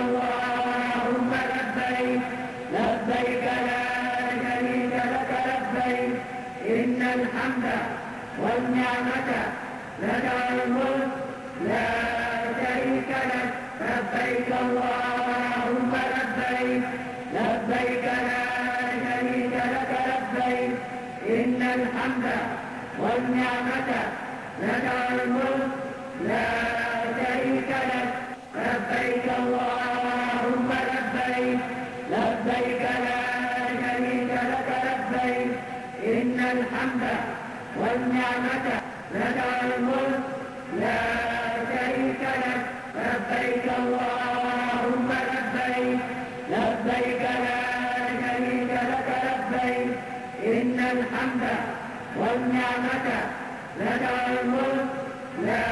اللهم لبيك لبيك لا شريك لك لبيك. إن الحمد والنعمة لك الملك لا شريك لك. لبيك اللهم لبيك لبيك لا شريك لك لبيك. إن الحمد والنعمة لك الملك لا لبيك لا شريك لك لبيك. إن الحمد والنعمة لك الملك لا شريك لك. لبيك اللهم لبيك. لبيك لا شريك لك لبيك. إن الحمد والنعمة لك الملك لا